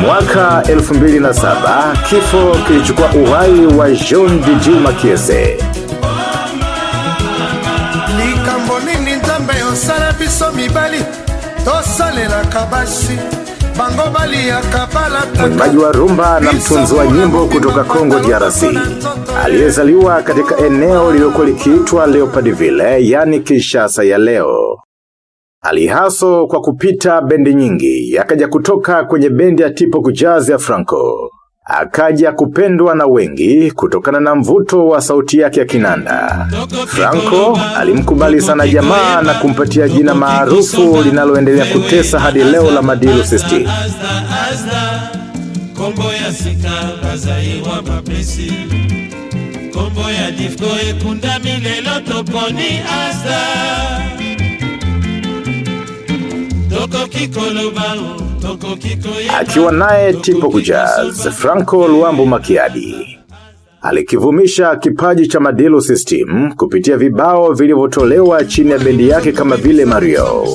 Mwaka 2007 kifo kilichukua uhai wa Jean Didi Makese. likambo nini nzambe osala biso mibali tosalelaka basi Mwimbaji wa rumba na mtunzi wa nyimbo kutoka Congo DRC aliyezaliwa katika eneo lililokuwa likiitwa Leopoldville, yani Kinshasa ya leo. Alihaso kwa kupita bendi nyingi, akaja kutoka kwenye bendi ya Tipo Kujazi ya Franco. Akaja kupendwa na wengi kutokana na mvuto wa sauti yake ya kinanda. Franco alimkubali sana jamaa na kumpatia jina maarufu linaloendelea kutesa hadi leo la Madilu azda, kombo ya difko ekunda Akiwa naye Tipo Kujaz, Franco luambu Makiadi. Alikivumisha kipaji cha Madilu System kupitia vibao vilivyotolewa chini ya bendi yake kama vile Mario.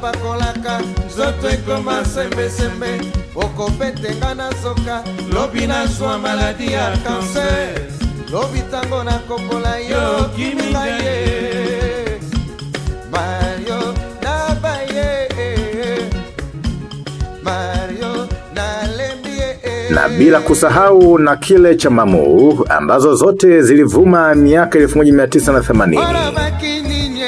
pakolaka nzoto ekoma sembesembe okopetenga na zoka lobi nazwa maladi ya kanser lobi ntango nakopola yo ye Na bila kusahau na kile cha Mamu ambazo zote zilivuma miaka 1980. olobaki nini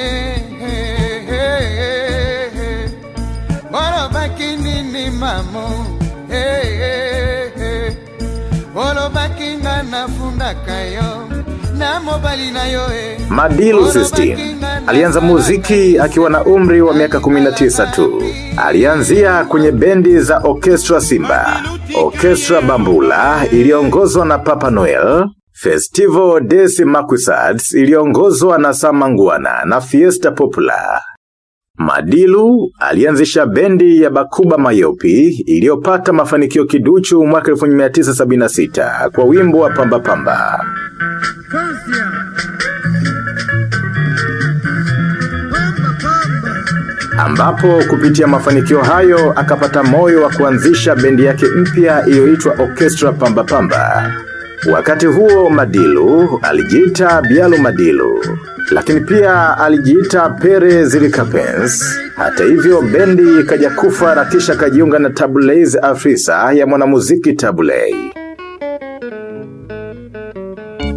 olobaki nini mamo olobaki nga nafundaka yo na mobali na yo e Madilu System alianza muziki akiwa na umri wa miaka 19 tu. Alianzia kwenye bendi za Orchestra Simba, Orchestra Bambula iliongozwa na Papa Noel, Festival des Maquisards iliongozwa na Samanguana na Fiesta popula Madilu alianzisha bendi ya Bakuba Mayopi iliyopata mafanikio kiduchu mwaka 1976 kwa wimbo wa Pamba Pamba. Ambapo kupitia mafanikio hayo akapata moyo wa kuanzisha bendi yake mpya iliyoitwa Orchestra Pamba Pamba. Wakati huo Madilu alijiita Bialu Madilu, lakini pia alijiita Pere Zilikapens. Hata hivyo bendi ikaja kufa na kisha kajiunga na Tabulays Afrisa ya mwanamuziki Tabulei.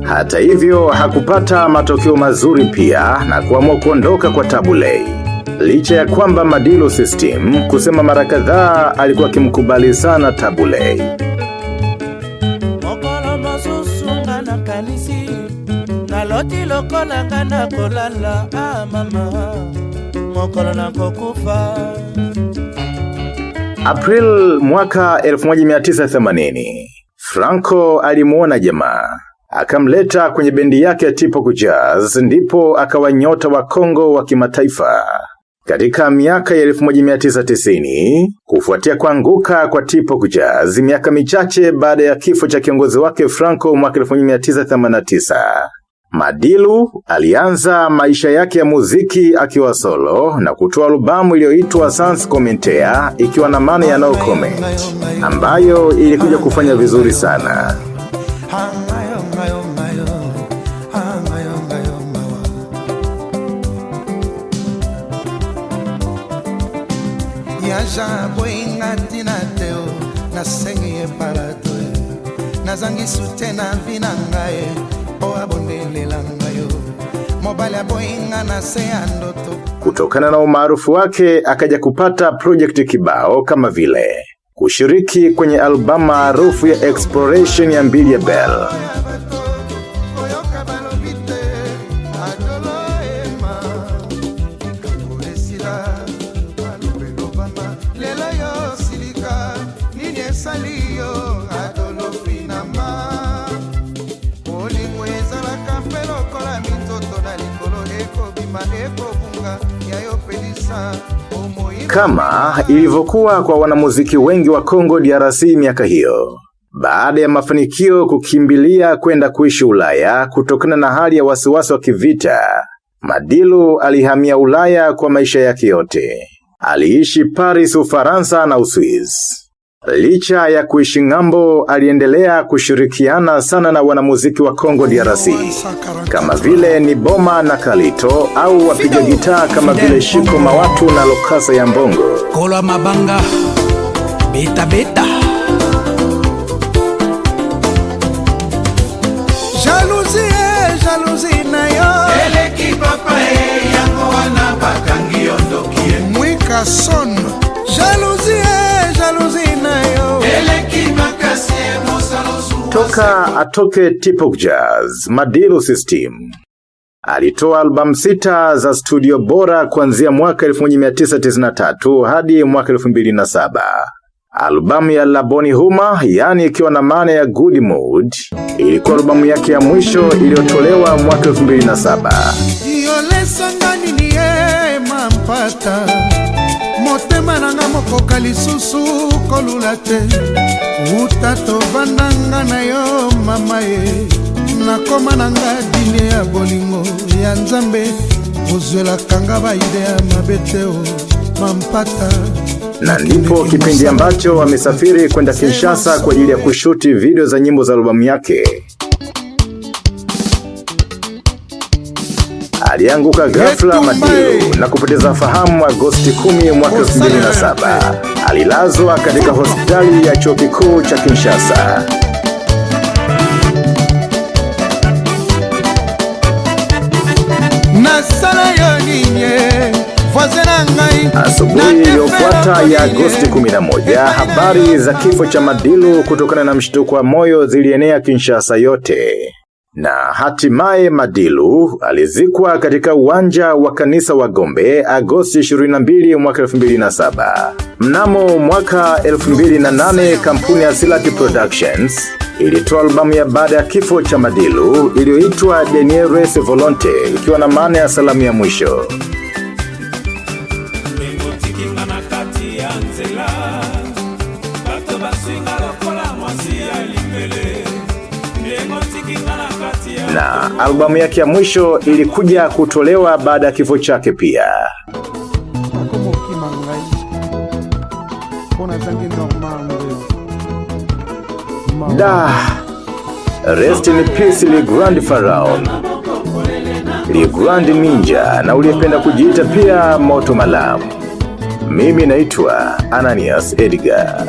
Hata hivyo hakupata matokeo mazuri pia na kuamua kuondoka kwa Tabulay. Licha ya kwamba Madilo System kusema mara kadhaa alikuwa akimkubali sana Tabulei. naloti nga kolala ah mama mokolo nakokufa April mwaka 1980, Franco alimuona jamaa. Akamleta kwenye bendi yake ya Tipo Jazz ndipo akawa nyota wa Kongo wa kimataifa. Katika miaka ya 1990, kufuatia kuanguka kwa Tipo Jazz miaka michache baada ya kifo cha kiongozi wake Franco mwaka 1989. Madilu alianza maisha yake ya muziki akiwa solo na kutoa albamu iliyoitwa Sans Commentaire ikiwa na maana ya no comment ambayo ilikuja kufanya vizuri sana. Yaja boyinga ntina te o nasengi ye palato e nazangi sute na vi na ngai mpo abondelela ngai o mobali aboyinga na se ya ndoto. Kutokana na umaarufu wake akaja kupata project kibao kama vile kushiriki kwenye albamu maarufu ya Exploration ya Mbili ya Bell. Kama ilivyokuwa kwa wanamuziki wengi wa Kongo DRC miaka hiyo. Baada ya mafanikio kukimbilia kwenda kuishi Ulaya kutokana na hali ya wasiwasi wa kivita, Madilu alihamia Ulaya kwa maisha yake yote. Aliishi Paris Ufaransa na Uswiz. Licha ya kuishi ng'ambo aliendelea kushirikiana sana na wanamuziki wa Kongo DRC kama vile ni Boma na Kalito au wapiga gitaa kama vile Shiko Mawatu na Lokasa ya Mbongo. Kola mabanga beta jalousie jalousie na yo. Eleki papa e yango wana bakangi yo mwika son. Jalousie jalousie zuwa Toka atoke Tipo Jazz, Madilu System. Alitoa albamu sita za studio bora kuanzia mwaka 1993 hadi mwaka 2007. Albamu ya Laboni Huma, yani ikiwa na maana ya Good Mood, ilikuwa albamu yake ya mwisho iliyotolewa mwaka 2007. yolesanga nini ye mampata motema nanga mokoka lisusu kolula te. Wuta tovandanga na yo mama ye. Nakoma na nga dine ya bolingo ya nzambe. Ozwelakanga baide ya mabe te o mampata. Na ndipo kipindi ambacho amesafiri kwenda Kinshasa kwa ajili ya kushuti video za nyimbo za albamu yake. Alianguka ghafla Madilu na kupoteza fahamu Agosti 10 mwaka 2007. Alilazwa katika hospitali ya chuo kikuu cha Kinshasa. Asubuhi iliyofuata ya Agosti 11, habari za kifo cha Madilu kutokana na mshtuko wa moyo zilienea Kinshasa yote. Na hatimaye Madilu alizikwa katika uwanja wa kanisa wa Gombe Agosti 22 mwaka 2007. Mnamo mwaka 2008 kampuni ya Silati Productions ilitoa albamu ya baada ya kifo cha Madilu iliyoitwa Denieres Volonte ikiwa na maana ya salamu ya mwisho. Na albamu yake ya mwisho ilikuja kutolewa baada ya kifo chake pia. Da, rest in peace Le Grand Pharaon, Le Grand Ninja na uliyependa kujiita pia Moto Malamu. Mimi naitwa Ananias Edgar.